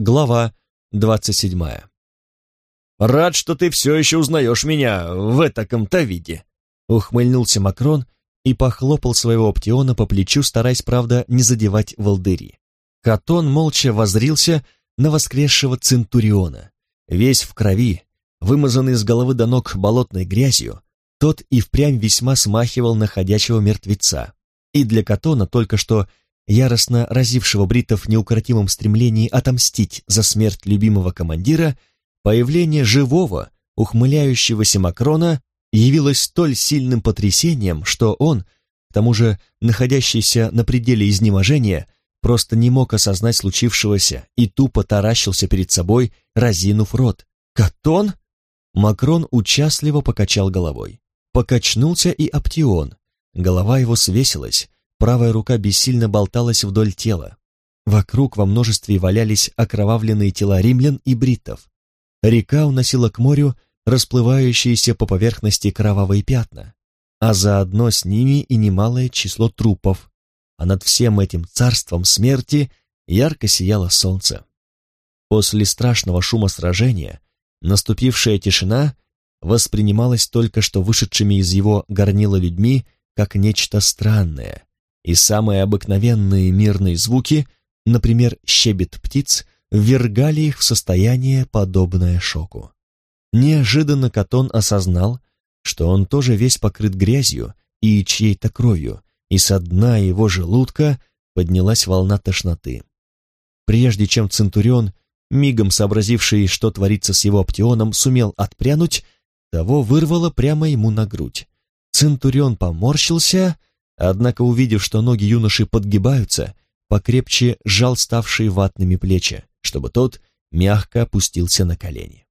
Глава двадцать седьмая. «Рад, что ты все еще узнаешь меня в этаком-то виде», — ухмыльнулся Макрон и похлопал своего оптиона по плечу, стараясь, правда, не задевать волдыри. Катон молча возрился на воскресшего Центуриона. Весь в крови, вымазанный с головы до ног болотной грязью, тот и впрямь весьма смахивал на ходячего мертвеца. И для Катона, только что яростно разившего бритов в неукротимом стремлении отомстить за смерть любимого командира, появление живого, ухмыляющегося Макрона явилось столь сильным потрясением, что он, к тому же находящийся на пределе изнеможения, просто не мог осознать случившегося и тупо таращился перед собой, разинув рот. «Катон?» Макрон участливо покачал головой. Покачнулся и Аптион. Голова его свесилась, правая рука бессильно болталась вдоль тела. Вокруг во множестве валялись окровавленные тела римлян и бриттов. Река уносила к морю расплывающиеся по поверхности кровавые пятна, а заодно с ними и немалое число трупов, а над всем этим царством смерти ярко сияло солнце. После страшного шума сражения наступившая тишина воспринималась только что вышедшими из его горнила людьми как нечто странное, и самые обыкновенные мирные звуки, например, щебет птиц, ввергали их в состояние, подобное шоку. Неожиданно Катон осознал, что он тоже весь покрыт грязью и чьей-то кровью, и со дна его желудка поднялась волна тошноты. Прежде чем Центурион, мигом сообразивший, что творится с его оптионом, сумел отпрянуть, того вырвало прямо ему на грудь. Центурион поморщился, однако, увидев, что ноги юноши подгибаются, покрепче сжал ставшие ватными плечи, чтобы тот мягко опустился на колени.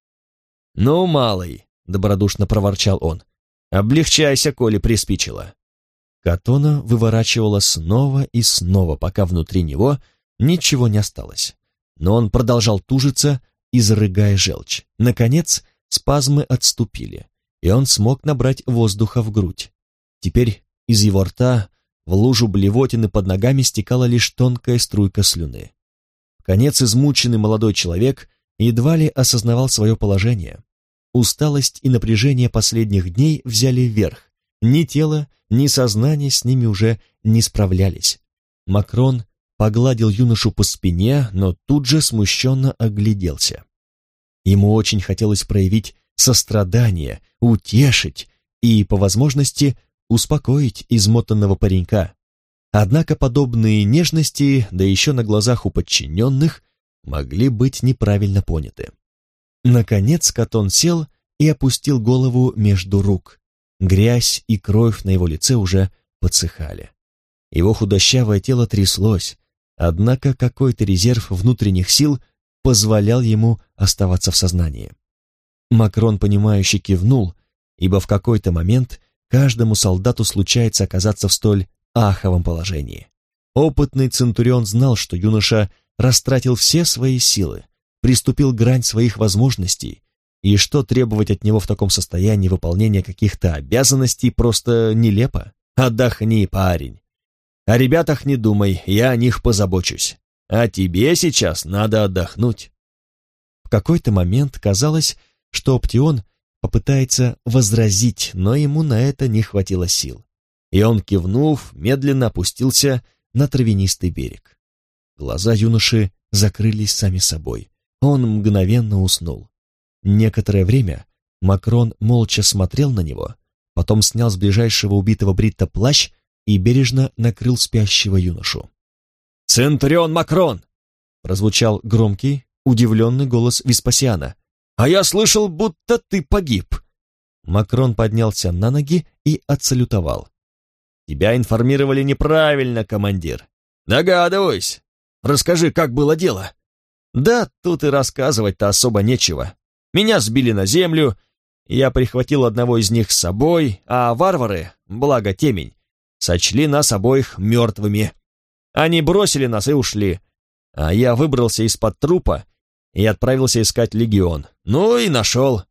«Ну, малый», — добродушно проворчал он, — «облегчайся, коли приспичило». Катона выворачивала снова и снова, пока внутри него ничего не осталось. Но он продолжал тужиться, изрыгая желчь. Наконец, спазмы отступили, и он смог набрать воздуха в грудь. Теперь из его рта в лужу блевотины под ногами стекала лишь тонкая струйка слюны. Конец измученный молодой человек едва ли осознавал свое положение. Усталость и напряжение последних дней взяли вверх. Ни тело, ни сознание с ними уже не справлялись. Макрон погладил юношу по спине, но тут же смущенно огляделся. Ему очень хотелось проявить сострадание, утешить и, по возможности, успокоить измотанного паренька. Однако подобные нежности, да еще на глазах у подчиненных, могли быть неправильно поняты. Наконец Катон сел и опустил голову между рук. Грязь и кровь на его лице уже подсыхали. Его худощавое тело тряслось, однако какой-то резерв внутренних сил позволял ему оставаться в сознании. Макрон, понимающе кивнул, ибо в какой-то момент каждому солдату случается оказаться в столь аховом положении. Опытный Центурион знал, что юноша растратил все свои силы, приступил грань своих возможностей, и что требовать от него в таком состоянии выполнения каких-то обязанностей просто нелепо. Отдохни, парень. О ребятах не думай, я о них позабочусь. А тебе сейчас надо отдохнуть. В какой-то момент казалось, что Оптион попытается возразить, но ему на это не хватило сил. И он, кивнув, медленно опустился на травянистый берег. Глаза юноши закрылись сами собой. Он мгновенно уснул. Некоторое время Макрон молча смотрел на него, потом снял с ближайшего убитого Бритта плащ и бережно накрыл спящего юношу. «Центурион Макрон!» — прозвучал громкий, удивленный голос Веспасиана. «А я слышал, будто ты погиб!» Макрон поднялся на ноги и отсалютовал. «Тебя информировали неправильно, командир. Догадываюсь. Расскажи, как было дело?» «Да, тут и рассказывать-то особо нечего. Меня сбили на землю, я прихватил одного из них с собой, а варвары, благо темень, сочли нас обоих мертвыми. Они бросили нас и ушли, а я выбрался из-под трупа и отправился искать легион. Ну и нашел.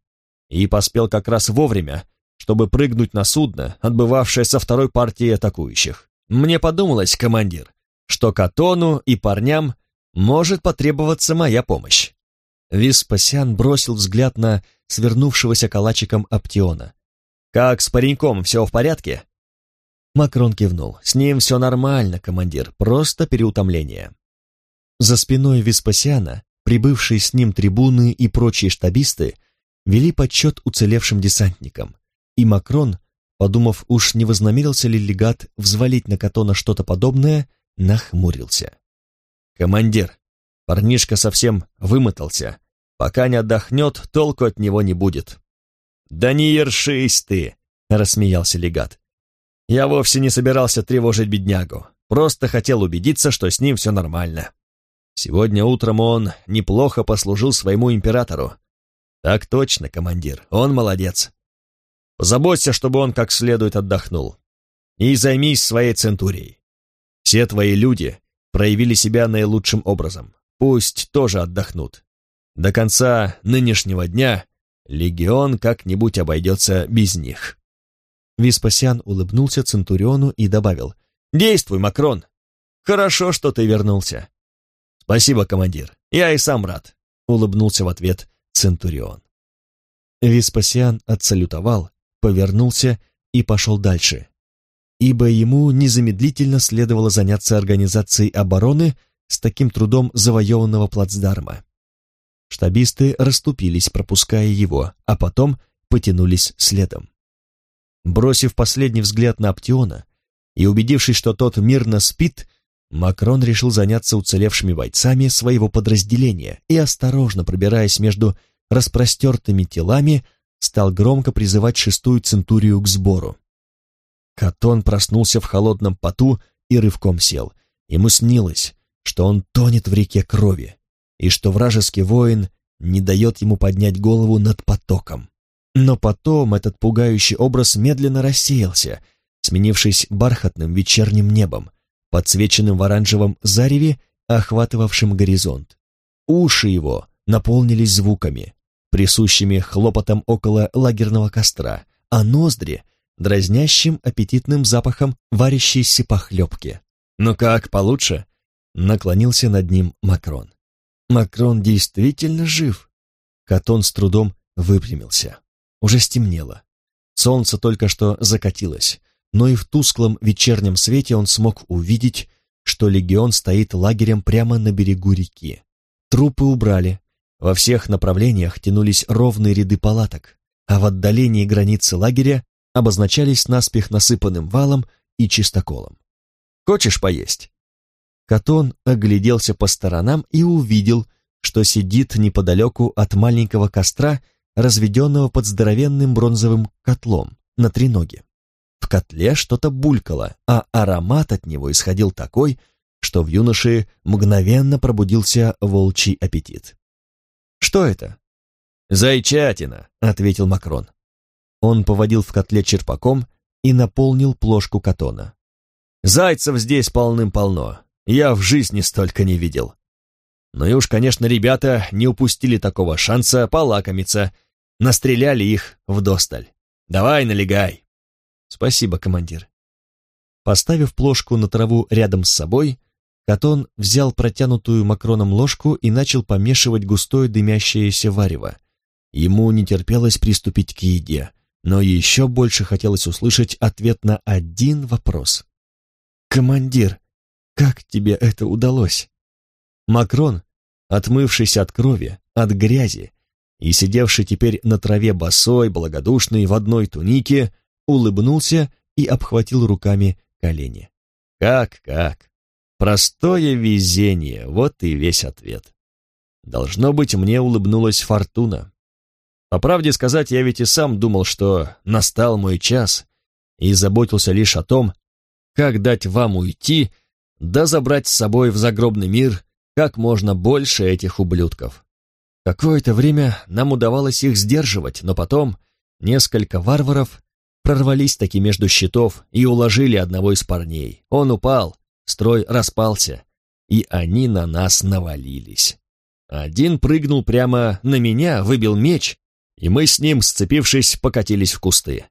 И поспел как раз вовремя, чтобы прыгнуть на судно, отбывавшее со второй партии атакующих. Мне подумалось, командир, что Катону и парням может потребоваться моя помощь. Веспасиан бросил взгляд на свернувшегося калачиком Аптиона. «Как с пареньком, все в порядке?» Макрон кивнул. «С ним все нормально, командир, просто переутомление». За спиной Веспасиана, прибывшие с ним трибуны и прочие штабисты, вели подсчет уцелевшим десантникам, и Макрон, подумав, уж не вознамерился ли легат взвалить на Катона что-то подобное, нахмурился. «Командир, парнишка совсем вымотался. Пока не отдохнет, толку от него не будет». «Да не ершись ты!» — рассмеялся легат. «Я вовсе не собирался тревожить беднягу, просто хотел убедиться, что с ним все нормально. Сегодня утром он неплохо послужил своему императору. Так точно, командир, он молодец. Позаботься, чтобы он как следует отдохнул. И займись своей центурией. Все твои люди проявили себя наилучшим образом. Пусть тоже отдохнут. До конца нынешнего дня легион как-нибудь обойдется без них. Веспасиан улыбнулся Центуриону и добавил, «Действуй, Макрон! Хорошо, что ты вернулся». «Спасибо, командир, я и сам рад», — улыбнулся в ответ Центурион. Веспасиан отсалютовал, повернулся и пошел дальше, ибо ему незамедлительно следовало заняться организацией обороны с таким трудом завоеванного плацдарма. Штабисты расступились, пропуская его, а потом потянулись следом. Бросив последний взгляд на Аптиона и убедившись, что тот мирно спит, Макрон решил заняться уцелевшими бойцами своего подразделения и, осторожно пробираясь между распростертыми телами, стал громко призывать шестую центурию к сбору. Катон проснулся в холодном поту и рывком сел. Ему снилось, что он тонет в реке крови, и что вражеский воин не дает ему поднять голову над потоком. Но потом этот пугающий образ медленно рассеялся, сменившись бархатным вечерним небом, подсвеченным в оранжевом зареве, охватывавшим горизонт. Уши его наполнились звуками, присущими хлопотом около лагерного костра, а ноздри — дразнящим аппетитным запахом варящейся похлебки. «Ну как, получше?» — наклонился над ним Макрон. Макрон действительно жив. Катон с трудом выпрямился. Уже стемнело. Солнце только что закатилось, но и в тусклом вечернем свете он смог увидеть, что легион стоит лагерем прямо на берегу реки. Трупы убрали, во всех направлениях тянулись ровные ряды палаток, а в отдалении границы лагеря обозначались наспех насыпанным валом и чистоколом. «Хочешь поесть?» Катон огляделся по сторонам и увидел, что сидит неподалеку от маленького костра, разведенного под здоровенным бронзовым котлом на треноге. В котле что-то булькало, а аромат от него исходил такой, что в юноше мгновенно пробудился волчий аппетит. Что это?» «Зайчатина», — ответил Макрон. Он поводил в котле черпаком и наполнил плошку катона. «Зайцев здесь полным-полно. Я в жизни столько не видел. Ну и уж, конечно, ребята не упустили такого шанса полакомиться. Настреляли их вдосталь. Давай, налегай». «Спасибо, командир». Поставив плошку на траву рядом с собой, Катон взял протянутую Макроном ложку и начал помешивать густое дымящееся варево. Ему не терпелось приступить к еде, но еще больше хотелось услышать ответ на один вопрос. «Командир, как тебе это удалось?» Макрон, отмывшийся от крови, от грязи, и сидевший теперь на траве босой, благодушный, в одной тунике, улыбнулся и обхватил руками колени. «Как, как? Простое везение, вот и весь ответ. Должно быть, мне улыбнулась фортуна. По правде сказать, я ведь и сам думал, что настал мой час, и заботился лишь о том, как дать вам уйти, да забрать с собой в загробный мир как можно больше этих ублюдков. Какое-то время нам удавалось их сдерживать, но потом несколько варваров прорвались таки между щитов и уложили одного из парней. Он упал, Строй распался, и они на нас навалились. Один прыгнул прямо на меня, выбил меч, и мы с ним, сцепившись, покатились в кусты.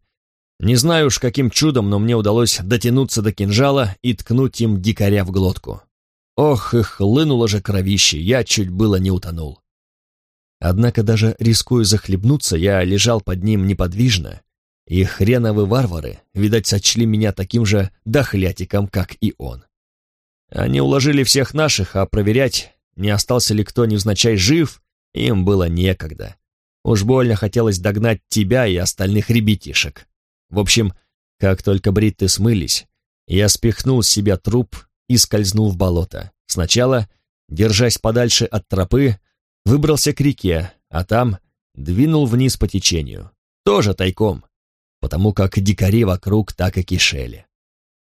Не знаю уж каким чудом, но мне удалось дотянуться до кинжала и ткнуть им дикаря в глотку. Ох, и хлынуло же кровище, я чуть было не утонул. Однако даже рискуя захлебнуться, я лежал под ним неподвижно, и хреновы варвары, видать, сочли меня таким же дохлятиком, как и он. Они уложили всех наших, а проверять, не остался ли кто невзначай жив, им было некогда. Уж больно хотелось догнать тебя и остальных ребятишек. В общем, как только бритты смылись, я спихнул с себя труп и скользнул в болото. Сначала, держась подальше от тропы, выбрался к реке, а там двинул вниз по течению. Тоже тайком, потому как дикари вокруг так и кишели.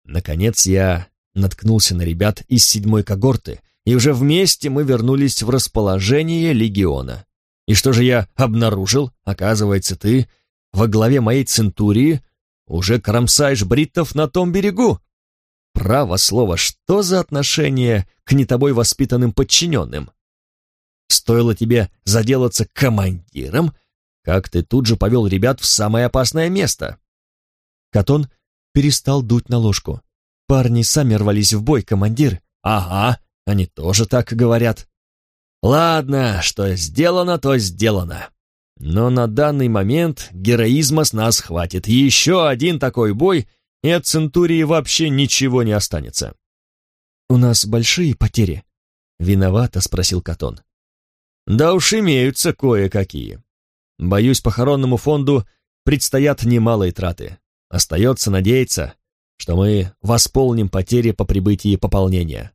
Наконец я наткнулся на ребят из седьмой когорты, и уже вместе мы вернулись в расположение легиона. И что же я обнаружил? Оказывается, ты во главе моей центурии уже кромсаешь бриттов на том берегу. Право слово, что за отношение к не тобой воспитанным подчиненным? Стоило тебе заделаться командиром, как ты тут же повел ребят в самое опасное место. Катон перестал дуть на ложку. Парни сами рвались в бой, командир. Ага, они тоже так говорят. Ладно, что сделано, то сделано. Но на данный момент героизма с нас хватит. Еще один такой бой, и от Центурии вообще ничего не останется. «У нас большие потери?» — виновато спросил Катон. «Да уж имеются кое-какие. Боюсь, похоронному фонду предстоят немалые траты. Остается надеяться, что мы восполним потери по прибытии пополнения».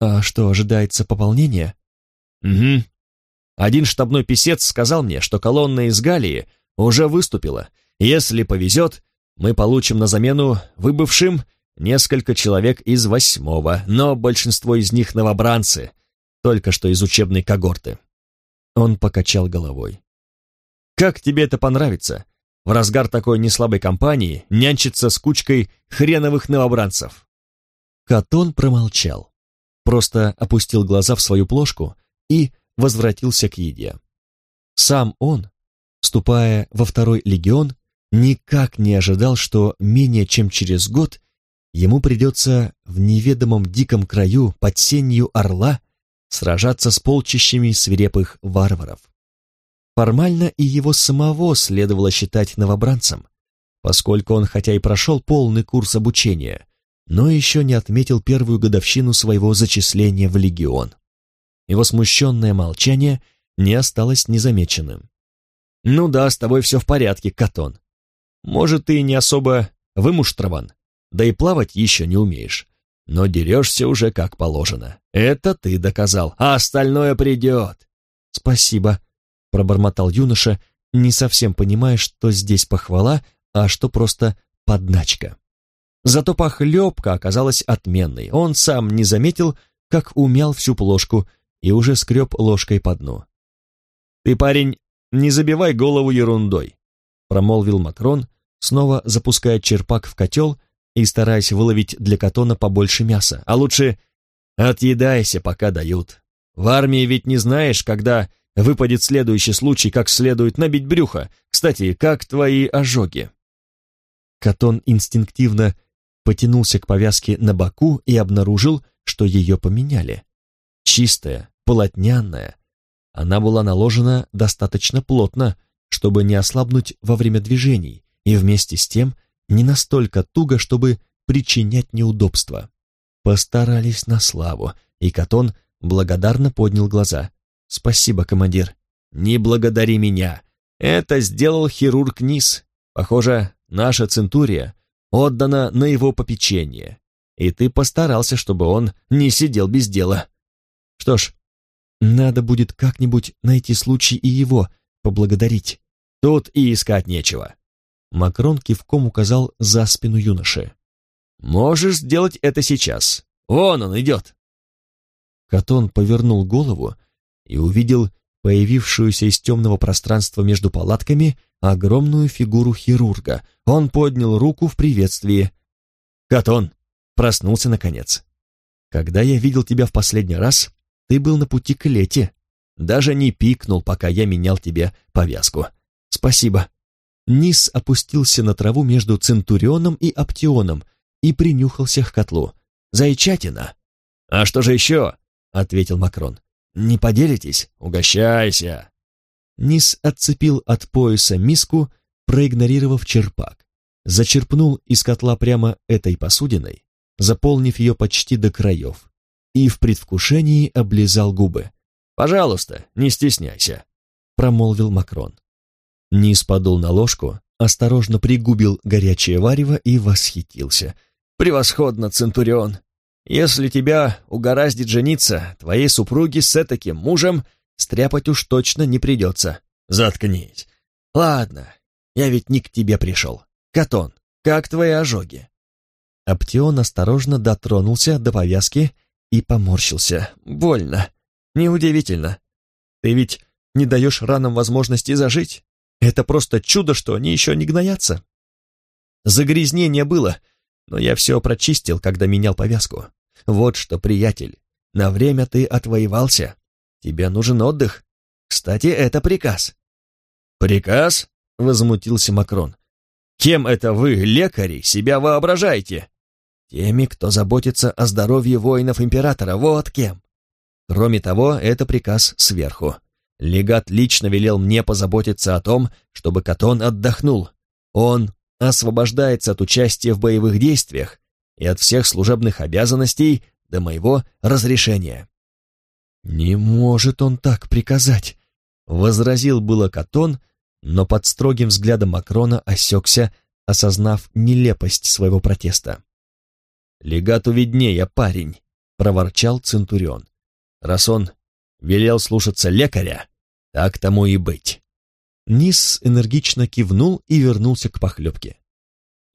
«А что, ожидается пополнение?» «Угу. Один штабной писец сказал мне, что колонна из Галии уже выступила. Если повезет, мы получим на замену выбывшим несколько человек из восьмого, но большинство из них новобранцы, только что из учебной когорты». Он покачал головой. «Как тебе это понравится? В разгар такой неслабой кампании нянчиться с кучкой хреновых новобранцев?» Катон промолчал, просто опустил глаза в свою плошку и возвратился к еде. Сам он, вступая во второй легион, никак не ожидал, что менее чем через год ему придется в неведомом диком краю под сенью орла сражаться с полчищами свирепых варваров. Формально и его самого следовало считать новобранцем, поскольку он хотя и прошел полный курс обучения, но еще не отметил первую годовщину своего зачисления в легион. Его смущенное молчание не осталось незамеченным. «Ну да, с тобой все в порядке, Катон. Может, ты не особо вымуштрован, да и плавать еще не умеешь, но дерешься уже как положено. Это ты доказал, а остальное придет». «Спасибо», — пробормотал юноша, не совсем понимая, что здесь похвала, а что просто подначка. Зато похлебка оказалась отменной. Он сам не заметил, как умял всю плошку и уже скреб ложкой по дну. «Ты, парень, не забивай голову ерундой», — промолвил Макрон, снова запуская черпак в котел и стараясь выловить для катона побольше мяса. «А лучше отъедайся, пока дают. В армии ведь не знаешь, когда выпадет следующий случай, как следует набить брюхо. Кстати, как твои ожоги?» Катон инстинктивно потянулся к повязке на боку и обнаружил, что ее поменяли. Чистая, полотняная. Она была наложена достаточно плотно, чтобы не ослабнуть во время движений, и вместе с тем не настолько туго, чтобы причинять неудобства. Постарались на славу, и Катон благодарно поднял глаза. «Спасибо, командир». «Не благодари меня. Это сделал хирург Низ. Похоже, наша Центурия отдана на его попечение, и ты постарался, чтобы он не сидел без дела. Что ж, надо будет как-нибудь найти случай и его поблагодарить. Тут и искать нечего. Макрон кивком указал за спину юноши. Можешь сделать это сейчас. Вон он идет. Катон повернул голову и увидел появившуюся из темного пространства между палатками огромную фигуру хирурга. Он поднял руку в приветствии. «Катон!» Проснулся наконец. «Когда я видел тебя в последний раз, ты был на пути к Лете. Даже не пикнул, пока я менял тебе повязку. Спасибо. Низ опустился на траву между Центурионом и Аптионом и принюхался к котлу. Зайчатина. «А что же еще?» — ответил Макрон. «Не поделитесь? Угощайся!» Низ отцепил от пояса миску, проигнорировав черпак. Зачерпнул из котла прямо этой посудиной, заполнив ее почти до краев, и в предвкушении облизал губы. «Пожалуйста, не стесняйся», — промолвил Макрон. Низ подул на ложку, осторожно пригубил горячее варево и восхитился. «Превосходно, Центурион! Если тебя угораздит жениться, твоей супруге с этаким мужем стряпать уж точно не придется. Заткнись. Ладно, я ведь не к тебе пришел. Катон, как твои ожоги?» Аптеон осторожно дотронулся до повязки и поморщился. «Больно. Неудивительно. Ты ведь не даешь ранам возможности зажить. Это просто чудо, что они еще не гноятся. Загрязнение было, но я все прочистил, когда менял повязку. Вот что, приятель, на время ты отвоевался. Тебе нужен отдых. Кстати, это приказ. Приказ? Возмутился Макрон. Кем это вы, лекари, себя воображаете? Теми, кто заботится о здоровье воинов императора, вот кем. Кроме того, это приказ сверху. Легат лично велел мне позаботиться о том, чтобы Катон отдохнул. Он освобождается от участия в боевых действиях и от всех служебных обязанностей до моего разрешения. «Не может он так приказать», — возразил было Катон, но под строгим взглядом Макрона осекся, осознав нелепость своего протеста. «Легату виднее, парень», — проворчал Центурион. «Раз он велел слушаться лекаря, так тому и быть. Низ энергично кивнул и вернулся к похлебке.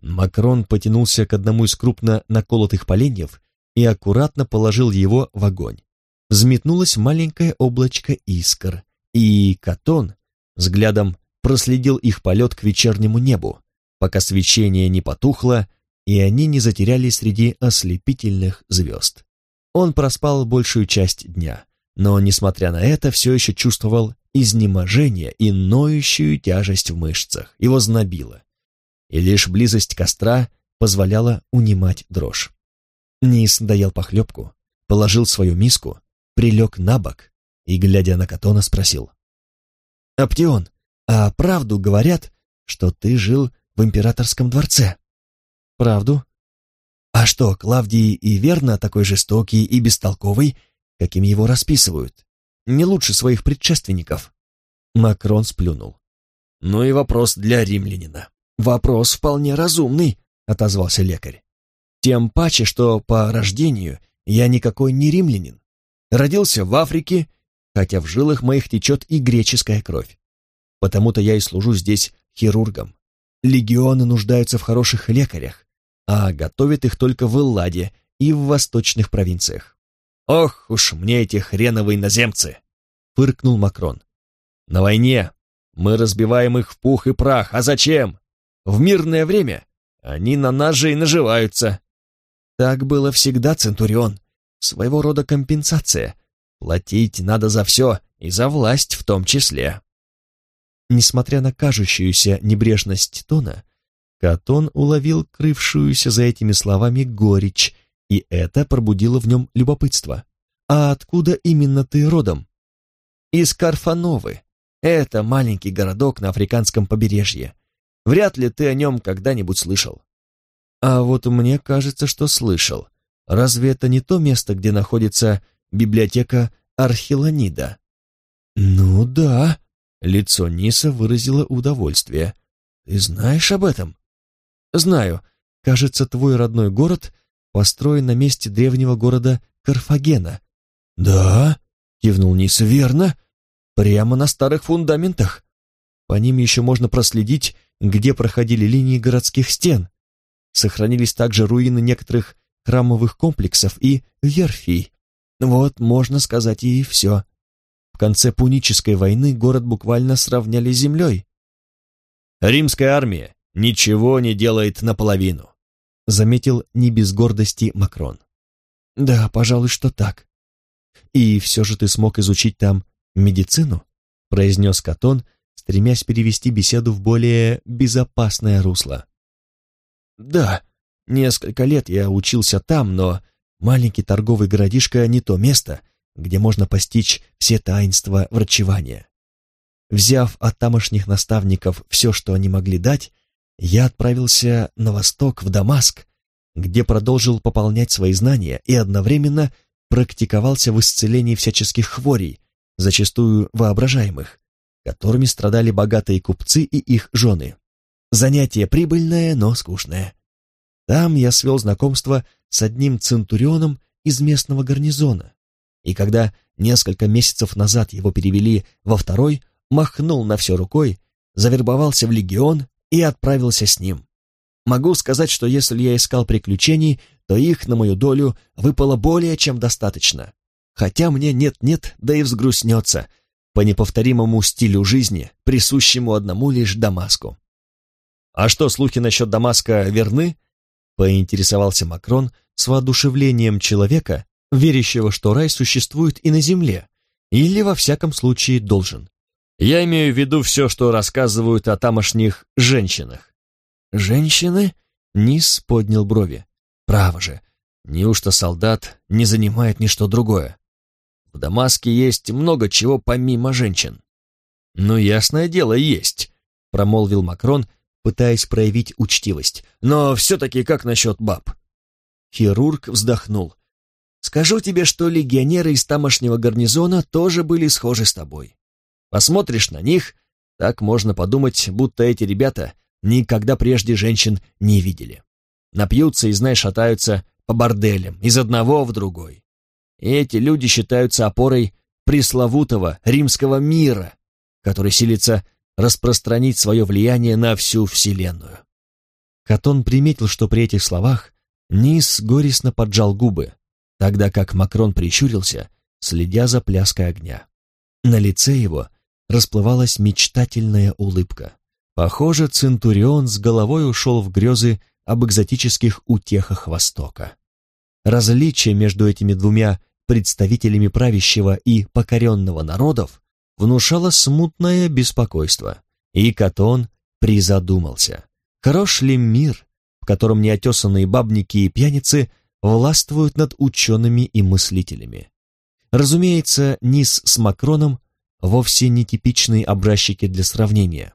Макрон потянулся к одному из крупно наколотых поленьев и аккуратно положил его в огонь. Взметнулось маленькое облачко искр, и Катон взглядом проследил их полет к вечернему небу, пока свечение не потухло, и они не затерялись среди ослепительных звезд. Он проспал большую часть дня, но, несмотря на это, все еще чувствовал изнеможение и ноющую тяжесть в мышцах. Его знобило. И лишь близость костра позволяла унимать дрожь. Низ доел похлебку, положил свою миску, прилег на бок и, глядя на Катона, спросил. «Аптеон, а правду говорят, что ты жил в императорском дворце?» «Правду?» «А что, Клавдий и верно такой жестокий и бестолковый, каким его расписывают? Не лучше своих предшественников?» Макрон сплюнул. «Ну и вопрос для римлянина». «Вопрос вполне разумный», — отозвался лекарь. «Тем паче, что по рождению я никакой не римлянин. Родился в Африке, хотя в жилах моих течет и греческая кровь. Потому-то я и служу здесь хирургом. Легионы нуждаются в хороших лекарях, а готовят их только в Элладе и в восточных провинциях. «Ох уж мне эти хреновые иноземцы!» — фыркнул Макрон. «На войне мы разбиваем их в пух и прах, а зачем? В мирное время они на нас же и наживаются». «Так было всегда, Центурион. Своего рода компенсация. Платить надо за все, и за власть в том числе». Несмотря на кажущуюся небрежность тона, Катон уловил крывшуюся за этими словами горечь и это пробудило в нем любопытство. «А откуда именно ты родом?» «Из Карфановы. Это маленький городок на африканском побережье. Вряд ли ты о нем когда-нибудь слышал». «А вот мне кажется, что слышал. Разве это не то место, где находится библиотека Архилонида?» «Ну да», — лицо Ниса выразило удовольствие. «Ты знаешь об этом?» «Знаю. Кажется, твой родной город построен на месте древнего города Карфагена. «Да», — кивнул Низ, — «верно. Прямо на старых фундаментах. По ним еще можно проследить, где проходили линии городских стен. Сохранились также руины некоторых храмовых комплексов и верфей. Вот, можно сказать, и все. В конце Пунической войны город буквально сравняли с землей. Римская армия ничего не делает наполовину заметил не без гордости Макрон. Да, пожалуй, что так. И все же ты смог изучить там медицину? произнес Катон, стремясь перевести беседу в более безопасное русло. Да, несколько лет я учился там, но маленький торговый городишко не то место, где можно постичь все таинства врачевания. Взяв от тамошних наставников все, что они могли дать, я отправился на восток, в Дамаск, где продолжил пополнять свои знания и одновременно практиковался в исцелении всяческих хворей, зачастую воображаемых, которыми страдали богатые купцы и их жены. Занятие прибыльное, но скучное. Там я свел знакомство с одним центурионом из местного гарнизона, и когда несколько месяцев назад его перевели во второй, махнул на все рукой, завербовался в легион и отправился с ним. Могу сказать, что если я искал приключений, то их на мою долю выпало более чем достаточно. Хотя мне нет-нет, да и взгрустнется по неповторимому стилю жизни, присущему одному лишь Дамаску. «А что, слухи насчет Дамаска верны?» — поинтересовался Макрон с воодушевлением человека, верящего, что рай существует и на земле, или, во всяком случае, должен. Я имею в виду все, что рассказывают о тамошних женщинах. Женщины? Низ поднял брови. Право же, неужто солдат не занимает ничто другое? В Дамаске есть много чего помимо женщин. Ну, ясное дело, есть, промолвил Макрон, пытаясь проявить учтивость. Но все-таки как насчет баб? Хирург вздохнул. Скажу тебе, что легионеры из тамошнего гарнизона тоже были схожи с тобой. Посмотришь на них, так можно подумать, будто эти ребята никогда прежде женщин не видели. Напьются и, знаешь, шатаются по борделям, из одного в другой. И эти люди считаются опорой пресловутого римского мира, который силится распространить свое влияние на всю Вселенную. Катон приметил, что при этих словах Низ горестно поджал губы, тогда как Макрон прищурился, следя за пляской огня. На лице его расплывалась мечтательная улыбка. Похоже, Центурион с головой ушел в грезы об экзотических утехах Востока. Различие между этими двумя представителями правящего и покоренного народов внушало смутное беспокойство, и Катон призадумался. Хорош ли мир, в котором неотесанные бабники и пьяницы властвуют над учеными и мыслителями? Разумеется, Низ с Макроном вовсе не типичные образчики для сравнения.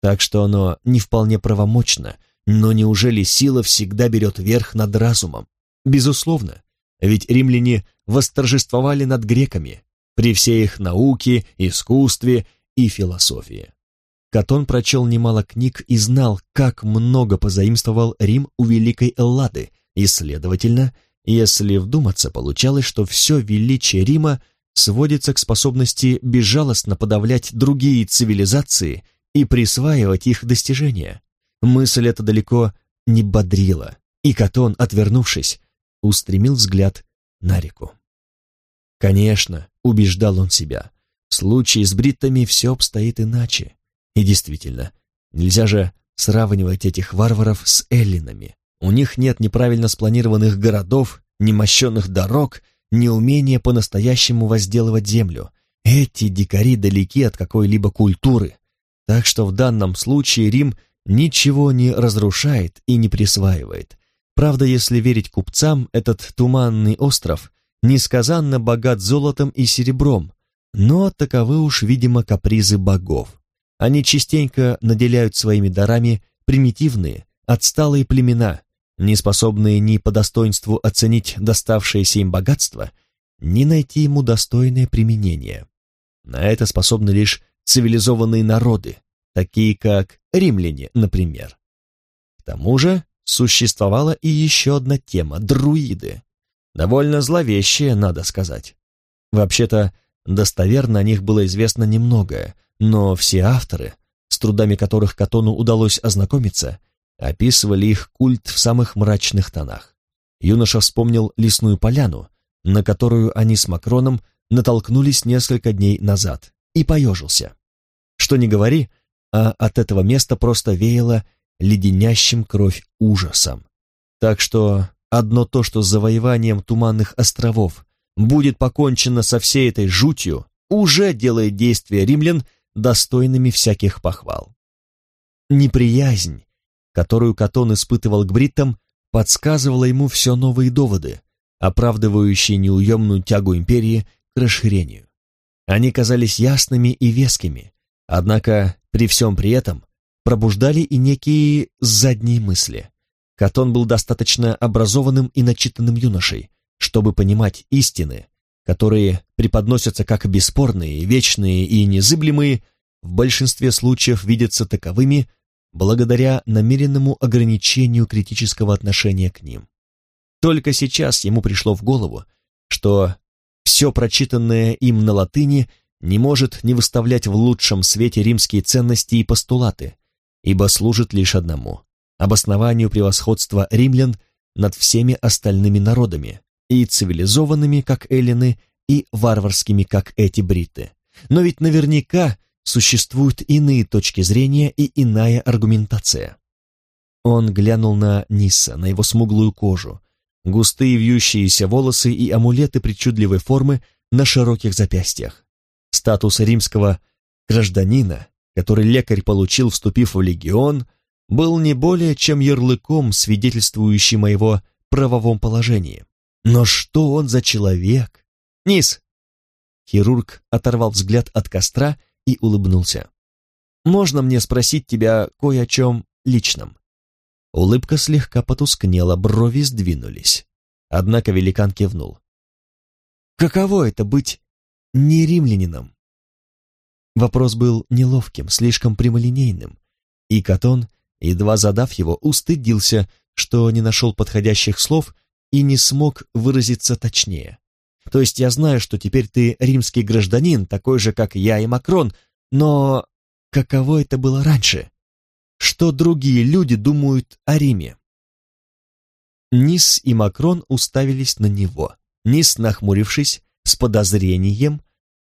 Так что оно не вполне правомочно, но неужели сила всегда берет верх над разумом? Безусловно, ведь римляне восторжествовали над греками при всей их науке, искусстве и философии. Катон прочел немало книг и знал, как много позаимствовал Рим у Великой Эллады, и, следовательно, если вдуматься, получалось, что все величие Рима сводится к способности безжалостно подавлять другие цивилизации и присваивать их достижения. Мысль эта далеко не бодрила, и Катон, отвернувшись, устремил взгляд на реку. Конечно, убеждал он себя, в случае с бриттами все обстоит иначе. И действительно, нельзя же сравнивать этих варваров с эллинами. У них нет неправильно спланированных городов, немощенных дорог неумение по-настоящему возделывать землю. Эти дикари далеки от какой-либо культуры. Так что в данном случае Рим ничего не разрушает и не присваивает. Правда, если верить купцам, этот туманный остров несказанно богат золотом и серебром, но таковы уж, видимо, капризы богов. Они частенько наделяют своими дарами примитивные, отсталые племена, не способные ни по достоинству оценить доставшееся им богатство, ни найти ему достойное применение. На это способны лишь цивилизованные народы, такие как римляне, например. К тому же существовала и еще одна тема – друиды. Довольно зловещая, надо сказать. Вообще-то, достоверно о них было известно немногое, но все авторы, с трудами которых Катону удалось ознакомиться, описывали их культ в самых мрачных тонах. Юноша вспомнил лесную поляну, на которую они с Макроном натолкнулись несколько дней назад, и поежился. Что ни говори, а от этого места просто веяло леденящим кровь ужасом. Так что одно то, что с завоеванием Туманных островов будет покончено со всей этой жутью, уже делает действия римлян достойными всяких похвал. Неприязнь, которую Катон испытывал к бриттам, подсказывала ему все новые доводы, оправдывающие неуемную тягу империи к расширению. Они казались ясными и вескими, однако при всем при этом пробуждали и некие задние мысли. Катон был достаточно образованным и начитанным юношей, чтобы понимать истины, которые преподносятся как бесспорные, вечные и незыблемые, в большинстве случаев видятся таковыми благодаря намеренному ограничению критического отношения к ним. Только сейчас ему пришло в голову, что все прочитанное им на латыни не может не выставлять в лучшем свете римские ценности и постулаты, ибо служит лишь одному – обоснованию превосходства римлян над всеми остальными народами, и цивилизованными, как эллины, и варварскими, как эти бриты. Но ведь наверняка существуют иные точки зрения и иная аргументация. Он глянул на Нисса, на его смуглую кожу, густые вьющиеся волосы и амулеты причудливой формы на широких запястьях. Статус римского гражданина, который лекарь получил, вступив в легион, был не более чем ярлыком, свидетельствующим о его правовом положении. Но что он за человек? Низ! Хирург оторвал взгляд от костра и улыбнулся. «Можно мне спросить тебя кое о чем личном?» Улыбка слегка потускнела, брови сдвинулись. Однако великан кивнул. «Каково это быть не римлянином?» Вопрос был неловким, слишком прямолинейным, и Катон, едва задав его, устыдился, что не нашел подходящих слов и не смог выразиться точнее. То есть я знаю, что теперь ты римский гражданин, такой же, как я и Макрон, но каково это было раньше? Что другие люди думают о Риме? Низ и Макрон уставились на него. Низ, нахмурившись, с подозрением,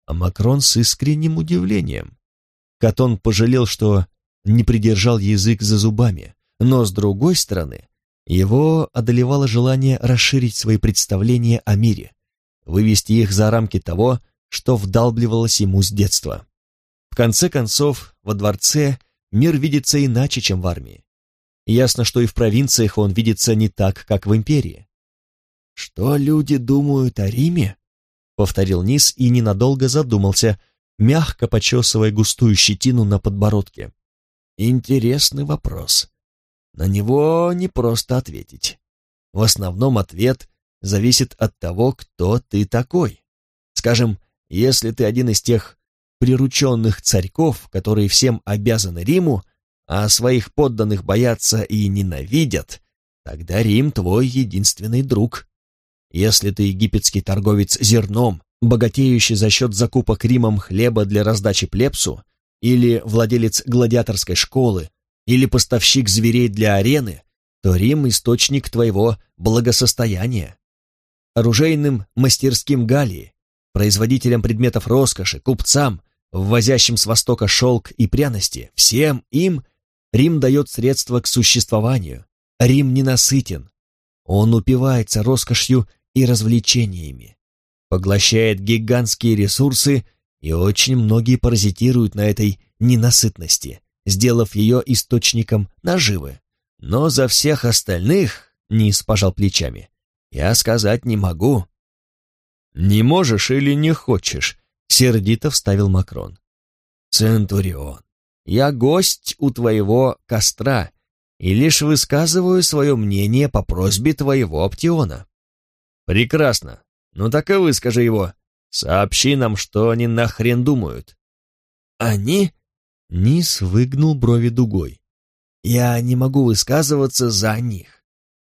а Макрон с искренним удивлением. Катон пожалел, что не придержал язык за зубами, но, с другой стороны, его одолевало желание расширить свои представления о мире, вывести их за рамки того, что вдалбливалось ему с детства. В конце концов, во дворце мир видится иначе, чем в армии. Ясно, что и в провинциях он видится не так, как в империи. «Что люди думают о Риме?» — повторил Низ и ненадолго задумался, мягко почесывая густую щетину на подбородке. «Интересный вопрос. На него не просто ответить. В основном ответ зависит от того, кто ты такой. Скажем, если ты один из тех прирученных царьков, которые всем обязаны Риму, а своих подданных боятся и ненавидят, тогда Рим твой единственный друг. Если ты египетский торговец зерном, богатеющий за счет закупок Римом хлеба для раздачи плебсу, или владелец гладиаторской школы, или поставщик зверей для арены, то Рим — источник твоего благосостояния. Оружейным мастерским Галлии, производителям предметов роскоши, купцам, ввозящим с Востока шелк и пряности, всем им Рим дает средства к существованию. Рим ненасытен. Он упивается роскошью и развлечениями, поглощает гигантские ресурсы, и очень многие паразитируют на этой ненасытности, сделав ее источником наживы. Но за всех остальных, Низ пожал плечами, я сказать не могу. Не можешь или не хочешь, сердито вставил Макрон. Центурион, я гость у твоего костра и лишь высказываю свое мнение по просьбе твоего Аптиона. Прекрасно. Ну так и выскажи его. Сообщи нам, что они нахрен думают. Они Низ выгнул брови дугой. «Я не могу высказываться за них.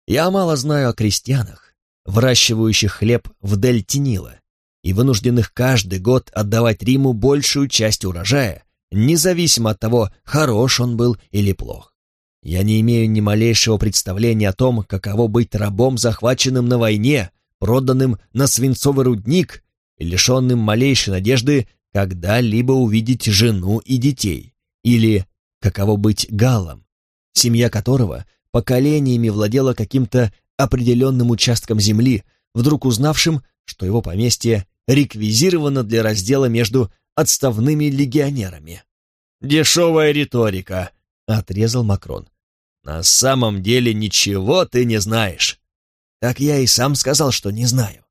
Я мало знаю о крестьянах, выращивающих хлеб в дельте Нила и вынужденных каждый год отдавать Риму большую часть урожая, независимо от того, хорош он был или плох. Я не имею ни малейшего представления о том, каково быть рабом, захваченным на войне, проданным на свинцовый рудник и лишенным малейшей надежды когда-либо увидеть жену и детей, или каково быть галом, семья которого поколениями владела каким-то определенным участком земли, вдруг узнавшим, что его поместье реквизировано для раздела между отставными легионерами. «Дешевая риторика», — отрезал Макрон. «На самом деле ничего ты не знаешь». Так я и сам сказал, что не знаю.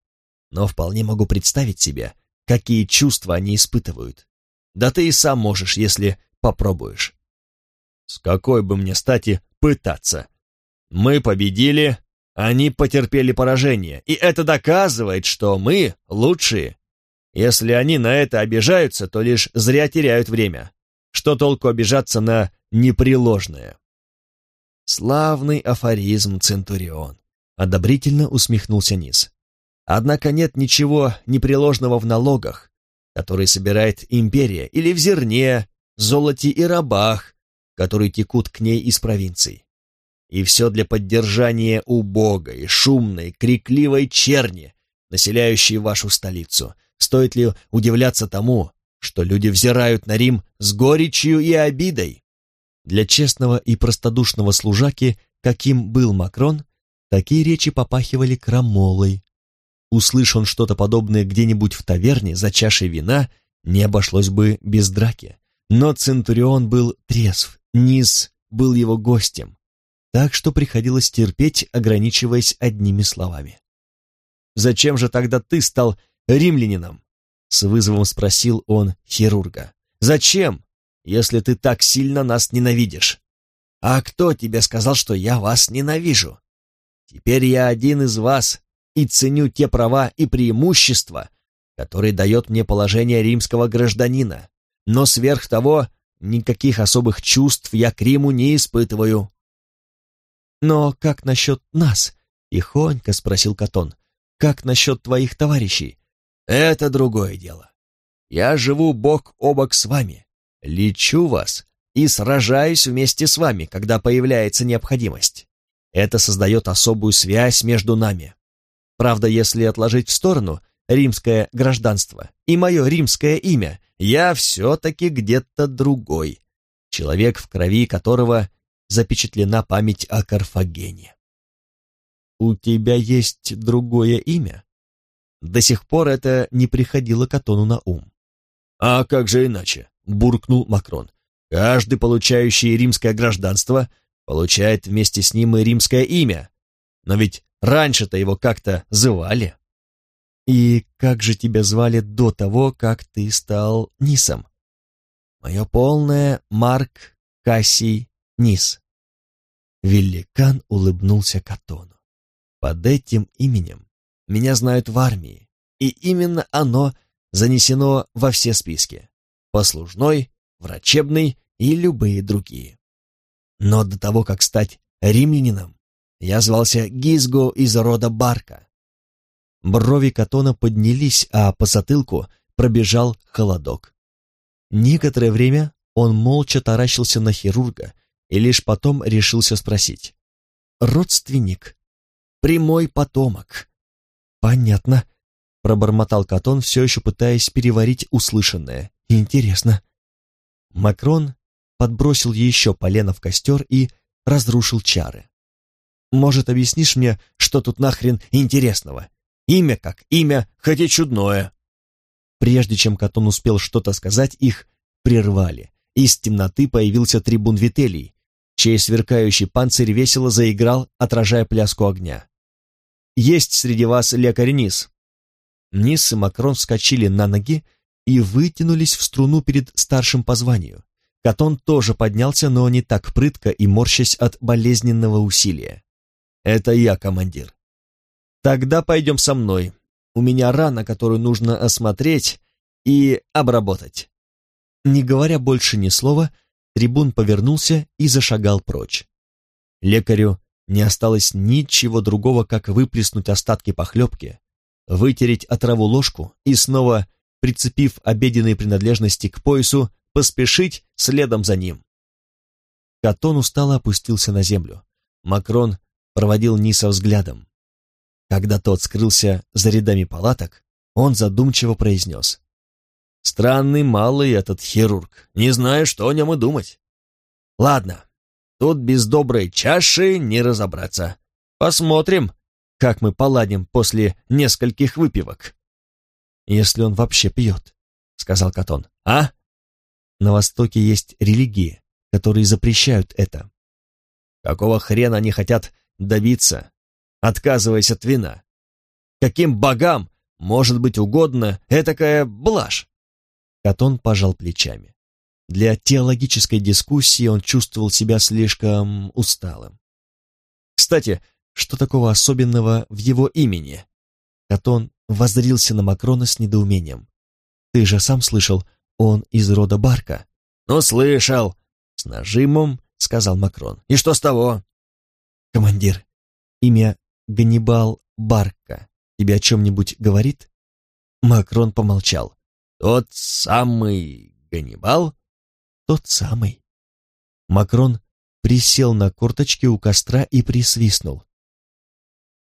Но вполне могу представить себе, какие чувства они испытывают. Да ты и сам можешь, если попробуешь. С какой бы мне стати пытаться? Мы победили, они потерпели поражение, и это доказывает, что мы лучшие. Если они на это обижаются, то лишь зря теряют время. Что толку обижаться на непреложное? Славный афоризм, Центурион. Одобрительно усмехнулся Низ. Однако нет ничего непреложного в налогах, которые собирает империя, или в зерне, золоте и рабах, которые текут к ней из провинций. И все для поддержания убогой, шумной, крикливой черни, населяющей вашу столицу. Стоит ли удивляться тому, что люди взирают на Рим с горечью и обидой? Для честного и простодушного служаки, каким был Макрон, такие речи попахивали крамолой. Услышь он что-то подобное где-нибудь в таверне за чашей вина, не обошлось бы без драки. Но Центурион был трезв, Низ был его гостем, так что приходилось терпеть, ограничиваясь одними словами. «Зачем же тогда ты стал римлянином?» С вызовом спросил он хирурга. «Зачем, если ты так сильно нас ненавидишь?» «А кто тебе сказал, что я вас ненавижу? Теперь я один из вас и ценю те права и преимущества, которые дает мне положение римского гражданина. Но сверх того Никаких особых чувств я к Риму не испытываю. Но как насчет нас? Тихонько спросил Катон. Как насчет твоих товарищей? Это другое дело. Я живу бок о бок с вами, лечу вас и сражаюсь вместе с вами, когда появляется необходимость. Это создает особую связь между нами. Правда, если отложить в сторону римское гражданство и мое римское имя, я все-таки где-то другой, человек, в крови которого запечатлена память о Карфагене. «У тебя есть другое имя?» До сих пор это не приходило Катону на ум. «А как же иначе?» — буркнул Макрон. «Каждый, получающий римское гражданство, получает вместе с ним и римское имя. Но ведь раньше-то его как-то звали». «И как же тебя звали до того, как ты стал Нисом?» «Мое полное Марк Кассий Нис». Великан улыбнулся Катону. «Под этим именем меня знают в армии, и именно оно занесено во все списки. Послужной, врачебный и любые другие. Но до того, как стать римлянином, я звался Гизго из рода Барка. Брови Катона поднялись, а по затылку пробежал холодок. Некоторое время он молча таращился на хирурга и лишь потом решился спросить. «Родственник? Прямой потомок?» «Понятно», — пробормотал Катон, все еще пытаясь переварить услышанное. «Интересно». Макрон подбросил еще полено в костер и разрушил чары. «Может, объяснишь мне, что тут нахрен интересного?» Имя как имя, хоть и чудное. Прежде чем Катон успел что-то сказать, их прервали. Из темноты появился трибун Вителий, чей сверкающий панцирь весело заиграл, отражая пляску огня. «Есть среди вас лекарь Низ». Низ и Макрон вскочили на ноги и вытянулись в струну перед старшим по званию. Катон тоже поднялся, но не так прытко и морщась от болезненного усилия. «Это я, командир. Тогда пойдем со мной. У меня рана, которую нужно осмотреть и обработать. Не говоря больше ни слова, трибун повернулся и зашагал прочь. Лекарю не осталось ничего другого, как выплеснуть остатки похлебки, вытереть отраву ложку и снова, прицепив обеденные принадлежности к поясу, поспешить следом за ним. Катон устало опустился на землю. Макрон проводил Ниса взглядом. Когда тот скрылся за рядами палаток, он задумчиво произнес. «Странный малый этот хирург, не знаю, что о нем и думать. Ладно, тут без доброй чаши не разобраться. Посмотрим, как мы поладим после нескольких выпивок». «Если он вообще пьет», — сказал Катон. «А?» «На Востоке есть религии, которые запрещают это». «Какого хрена они хотят добиться?» отказываясь от вина. Каким богам может быть угодно этакая блажь? Катон пожал плечами. Для теологической дискуссии он чувствовал себя слишком усталым. Кстати, что такого особенного в его имени? Катон воззрился на Макрона с недоумением. Ты же сам слышал, он из рода Барка. Ну, слышал, с нажимом сказал Макрон. И что с того? Командир, имя Ганнибал Барка тебе о чем-нибудь говорит? Макрон помолчал. Тот самый Ганнибал? Тот самый. Макрон присел на корточки у костра и присвистнул.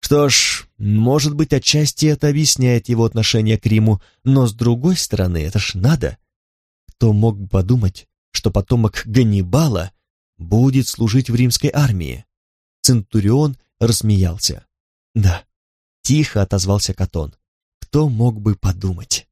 Что ж, может быть, отчасти это объясняет его отношение к Риму, но с другой стороны, это ж надо. Кто мог подумать, что потомок Ганнибала будет служить в римской армии? Центурион рассмеялся. Да, тихо отозвался Катон. Кто мог бы подумать?